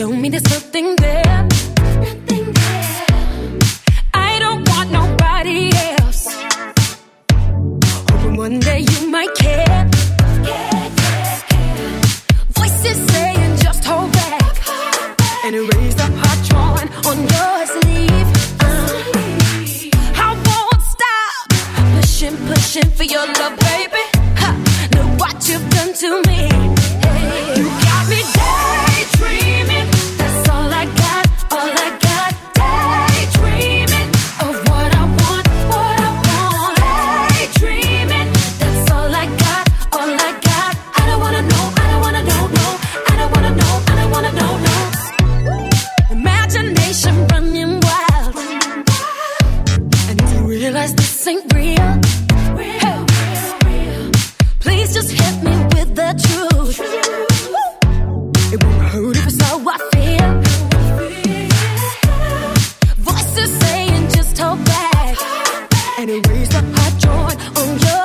Tell me there's nothing there. Nothing there. I don't want nobody else. Hoping one day you might care. care, care, care. Voices saying just hold back. Hold back. And erase the heart drawn on your sleeve. Uh, I won't stop pushing, pushing for your love, baby. Ha, look what you've done to me. this ain't real. hey. real, real. Please just hit me with the truth. It won't hurt if it's how I feel. Voices saying just hold back, hold back. and erase the hot joy on your.